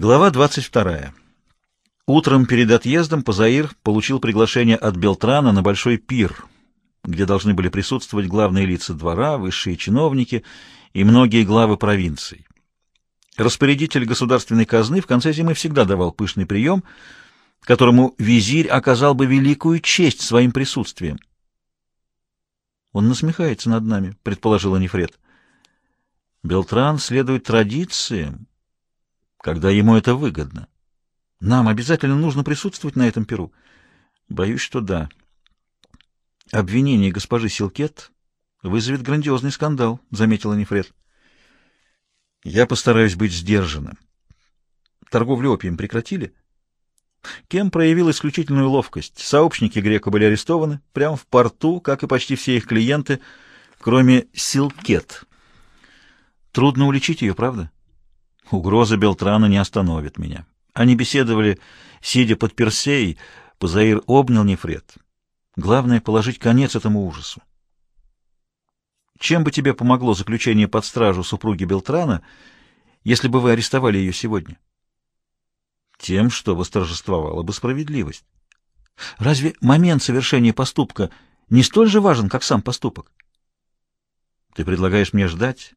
Глава 22. Утром перед отъездом Пазаир получил приглашение от Белтрана на большой пир, где должны были присутствовать главные лица двора, высшие чиновники и многие главы провинций. Распорядитель государственной казны в конце зимы всегда давал пышный прием, которому визирь оказал бы великую честь своим присутствием. «Он насмехается над нами», — предположила Нефред. «Белтран следует традициям, когда ему это выгодно. Нам обязательно нужно присутствовать на этом перу. Боюсь, что да. Обвинение госпожи Силкет вызовет грандиозный скандал, заметила Нефред. Я постараюсь быть сдержанным. Торговлю опием прекратили? Кем проявил исключительную ловкость. Сообщники Грека были арестованы прямо в порту, как и почти все их клиенты, кроме Силкет. Трудно уличить ее, правда? Угроза Белтрана не остановит меня. Они беседовали, сидя под Персеей, Пазаир обнял Нефред. Главное — положить конец этому ужасу. Чем бы тебе помогло заключение под стражу супруги Белтрана, если бы вы арестовали ее сегодня? Тем, что восторжествовала бы справедливость. Разве момент совершения поступка не столь же важен, как сам поступок? Ты предлагаешь мне ждать?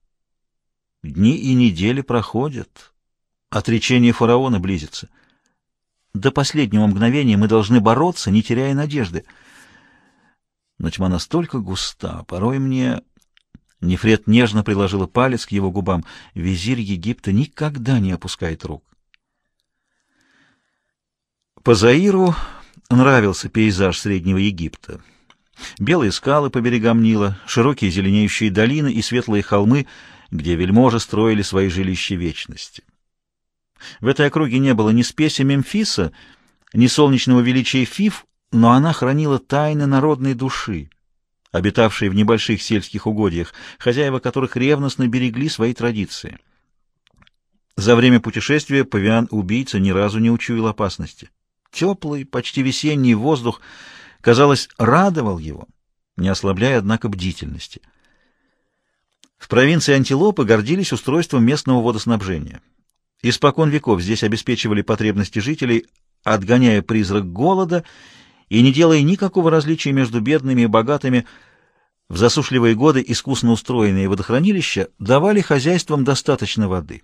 Дни и недели проходят. Отречение фараона близится. До последнего мгновения мы должны бороться, не теряя надежды. Но тьма настолько густа, порой мне... Нефред нежно приложила палец к его губам. Визирь Египта никогда не опускает рук. По Заиру нравился пейзаж Среднего Египта. Белые скалы по берегам Нила, широкие зеленеющие долины и светлые холмы — где вельможи строили свои жилища вечности. В этой округе не было ни спеси Мемфиса, ни солнечного величия Фиф, но она хранила тайны народной души, обитавшей в небольших сельских угодьях, хозяева которых ревностно берегли свои традиции. За время путешествия павиан-убийца ни разу не учуял опасности. Теплый, почти весенний воздух, казалось, радовал его, не ослабляя, однако, бдительности. В провинции Антилопы гордились устройством местного водоснабжения. Испокон веков здесь обеспечивали потребности жителей, отгоняя призрак голода и не делая никакого различия между бедными и богатыми. В засушливые годы искусно устроенные водохранилища давали хозяйствам достаточно воды.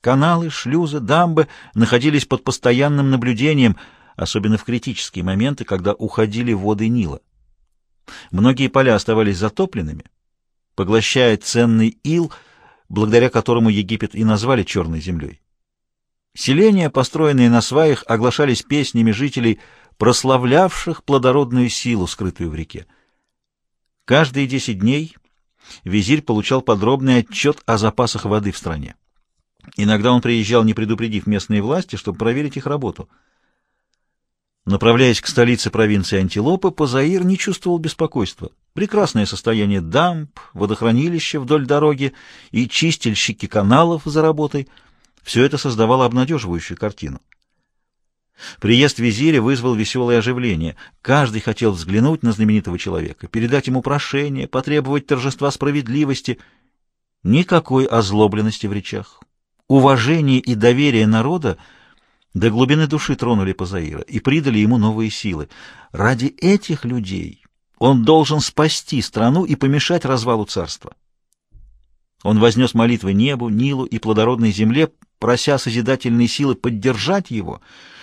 Каналы, шлюзы, дамбы находились под постоянным наблюдением, особенно в критические моменты, когда уходили воды Нила. Многие поля оставались затопленными, поглощая ценный ил, благодаря которому Египет и назвали Черной землей. Селения, построенные на сваях, оглашались песнями жителей, прославлявших плодородную силу, скрытую в реке. Каждые десять дней визирь получал подробный отчет о запасах воды в стране. Иногда он приезжал, не предупредив местные власти, чтобы проверить их работу — Направляясь к столице провинции Антилопы, Позаир не чувствовал беспокойства. Прекрасное состояние дамб, водохранилища вдоль дороги и чистильщики каналов за работой — все это создавало обнадеживающую картину. Приезд визиря вызвал веселое оживление. Каждый хотел взглянуть на знаменитого человека, передать ему прошение, потребовать торжества справедливости. Никакой озлобленности в речах. Уважение и доверие народа — до глубины души тронули Пазаира и придали ему новые силы. Ради этих людей он должен спасти страну и помешать развалу царства. Он вознес молитвы небу, Нилу и плодородной земле, прося созидательные силы поддержать его,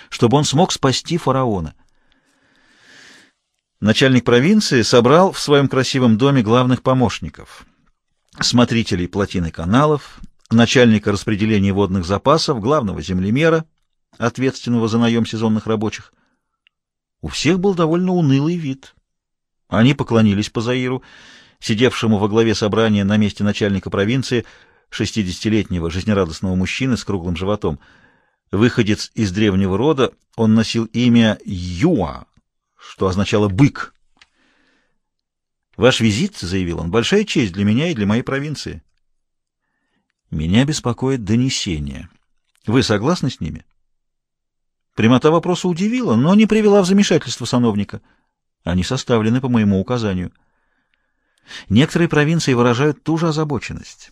чтобы он смог спасти фараона. Начальник провинции собрал в своем красивом доме главных помощников, смотрителей плотины каналов, начальника распределения водных запасов, главного землемера, ответственного за наем сезонных рабочих. У всех был довольно унылый вид. Они поклонились Пазаиру, сидевшему во главе собрания на месте начальника провинции, шестидесятилетнего жизнерадостного мужчины с круглым животом. Выходец из древнего рода, он носил имя Юа, что означало «бык». «Ваш визит, — заявил он, — большая честь для меня и для моей провинции. Меня беспокоит донесение. Вы согласны с ними?» Прямота вопроса удивила, но не привела в замешательство сановника. Они составлены по моему указанию. Некоторые провинции выражают ту же озабоченность.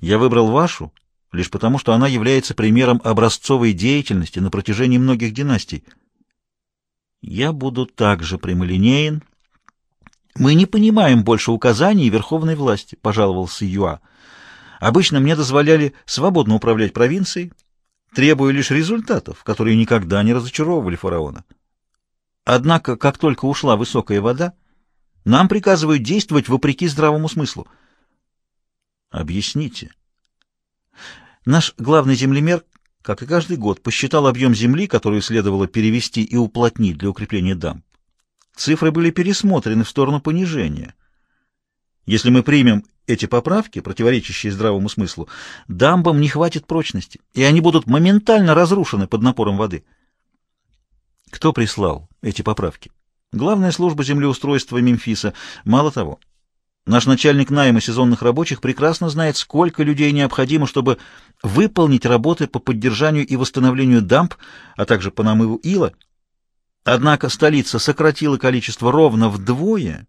Я выбрал вашу, лишь потому, что она является примером образцовой деятельности на протяжении многих династий. Я буду также прямолинеен. Мы не понимаем больше указаний верховной власти, пожаловался Юа. Обычно мне дозволяли свободно управлять провинцией, требуя лишь результатов, которые никогда не разочаровывали фараона. Однако, как только ушла высокая вода, нам приказывают действовать вопреки здравому смыслу. Объясните. Наш главный землемер, как и каждый год, посчитал объем земли, которую следовало перевести и уплотнить для укрепления дамб. Цифры были пересмотрены в сторону понижения. Если мы примем эти поправки, противоречащие здравому смыслу, дамбам не хватит прочности, и они будут моментально разрушены под напором воды. Кто прислал эти поправки? Главная служба землеустройства Мемфиса. Мало того, наш начальник найма сезонных рабочих прекрасно знает, сколько людей необходимо, чтобы выполнить работы по поддержанию и восстановлению дамб, а также по намыву ила. Однако столица сократила количество ровно вдвое,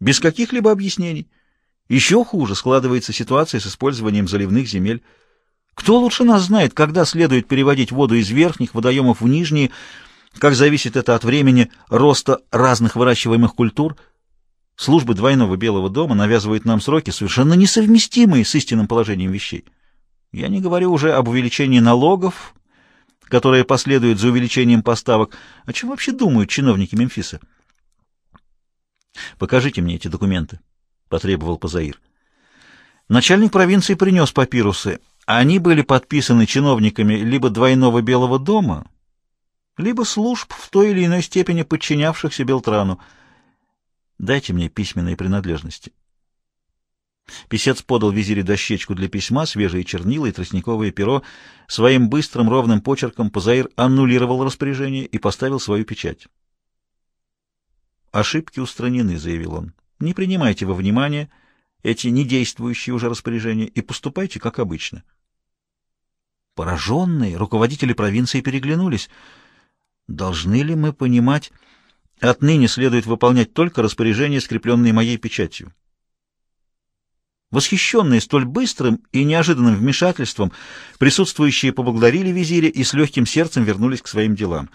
без каких-либо объяснений. Еще хуже складывается ситуация с использованием заливных земель. Кто лучше нас знает, когда следует переводить воду из верхних водоемов в нижние, как зависит это от времени роста разных выращиваемых культур? Службы двойного Белого дома навязывают нам сроки, совершенно несовместимые с истинным положением вещей. Я не говорю уже об увеличении налогов, которые последуют за увеличением поставок. О чем вообще думают чиновники Мемфиса? Покажите мне эти документы, — потребовал Пазаир. Начальник провинции принес папирусы. Они были подписаны чиновниками либо двойного Белого дома, либо служб в той или иной степени подчинявшихся Белтрану. Дайте мне письменные принадлежности. Писец подал визире дощечку для письма, свежие чернила и тростниковое перо. Своим быстрым ровным почерком Пазаир аннулировал распоряжение и поставил свою печать. «Ошибки устранены», — заявил он. «Не принимайте во внимание эти недействующие уже распоряжения и поступайте, как обычно». Пораженные руководители провинции переглянулись — Должны ли мы понимать, отныне следует выполнять только распоряжения, скрепленные моей печатью? Восхищенные столь быстрым и неожиданным вмешательством, присутствующие поблагодарили визиря и с легким сердцем вернулись к своим делам.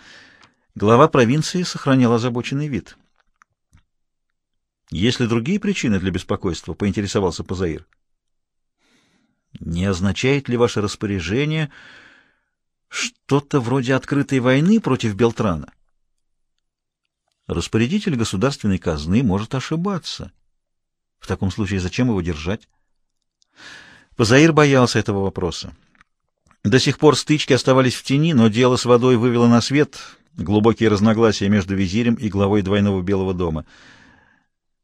Глава провинции сохранял озабоченный вид. «Есть ли другие причины для беспокойства?» — поинтересовался Пазаир. «Не означает ли ваше распоряжение...» Что-то вроде открытой войны против Белтрана. Распорядитель государственной казны может ошибаться. В таком случае зачем его держать? Позаир боялся этого вопроса. До сих пор стычки оставались в тени, но дело с водой вывело на свет глубокие разногласия между визирем и главой двойного Белого дома.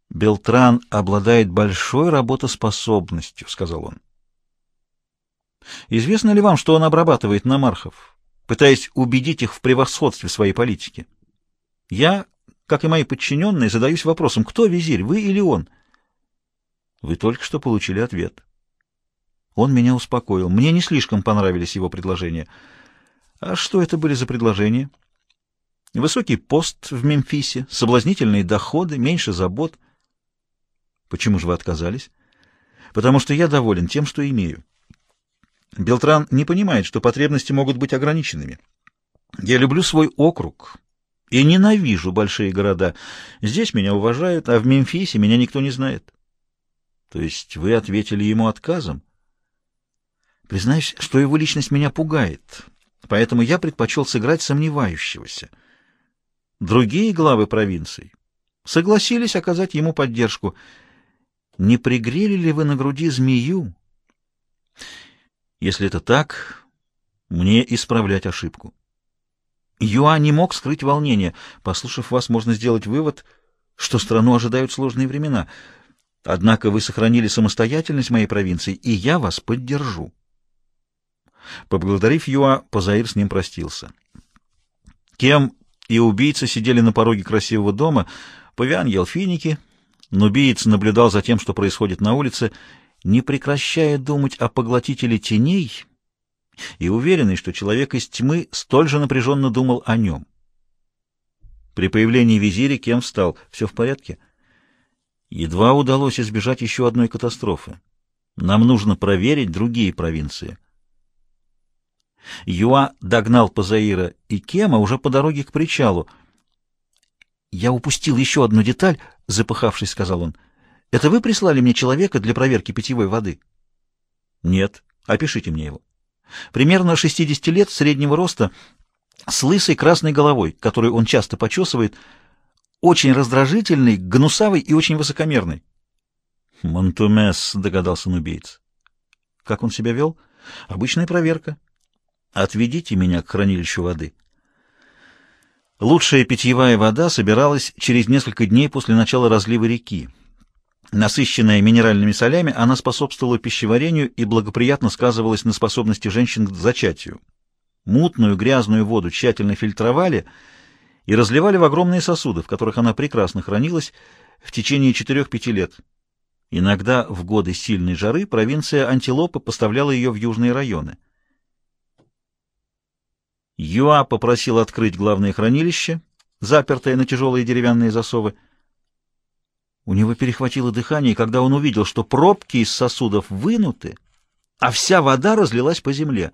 «Белтран обладает большой работоспособностью», — сказал он. Известно ли вам, что он обрабатывает намархов, пытаясь убедить их в превосходстве своей политики? Я, как и мои подчиненные, задаюсь вопросом, кто визирь, вы или он? Вы только что получили ответ. Он меня успокоил. Мне не слишком понравились его предложения. А что это были за предложения? Высокий пост в Мемфисе, соблазнительные доходы, меньше забот. Почему же вы отказались? Потому что я доволен тем, что имею. Белтран не понимает, что потребности могут быть ограниченными. Я люблю свой округ и ненавижу большие города. Здесь меня уважают, а в Мемфисе меня никто не знает. То есть вы ответили ему отказом? Признаюсь, что его личность меня пугает, поэтому я предпочел сыграть сомневающегося. Другие главы провинций согласились оказать ему поддержку. Не пригрели ли вы на груди змею? Если это так, мне исправлять ошибку. Юа не мог скрыть волнение. Послушав вас, можно сделать вывод, что страну ожидают сложные времена. Однако вы сохранили самостоятельность моей провинции, и я вас поддержу. Поблагодарив Юа, Позаир с ним простился. Кем и убийца сидели на пороге красивого дома. Павиан ел финики, нубиец наблюдал за тем, что происходит на улице, не прекращая думать о поглотителе теней и уверенный, что человек из тьмы столь же напряженно думал о нем. При появлении визиря Кем встал. «Все в порядке?» Едва удалось избежать еще одной катастрофы. Нам нужно проверить другие провинции. Юа догнал Пазаира и Кема уже по дороге к причалу. «Я упустил еще одну деталь», — запыхавшись, сказал он. «Это вы прислали мне человека для проверки питьевой воды?» «Нет. Опишите мне его». «Примерно 60 лет, среднего роста, с лысой красной головой, которую он часто почесывает, очень раздражительный, гнусавый и очень высокомерный». «Монтумес», — догадался нубейц. «Как он себя вел?» «Обычная проверка». «Отведите меня к хранилищу воды». Лучшая питьевая вода собиралась через несколько дней после начала разлива реки. Насыщенная минеральными солями, она способствовала пищеварению и благоприятно сказывалась на способности женщин к зачатию. Мутную грязную воду тщательно фильтровали и разливали в огромные сосуды, в которых она прекрасно хранилась в течение 4-5 лет. Иногда в годы сильной жары провинция Антилопы поставляла ее в южные районы. Юа попросил открыть главное хранилище, запертое на тяжелые деревянные засовы. У него перехватило дыхание, когда он увидел, что пробки из сосудов вынуты, а вся вода разлилась по земле.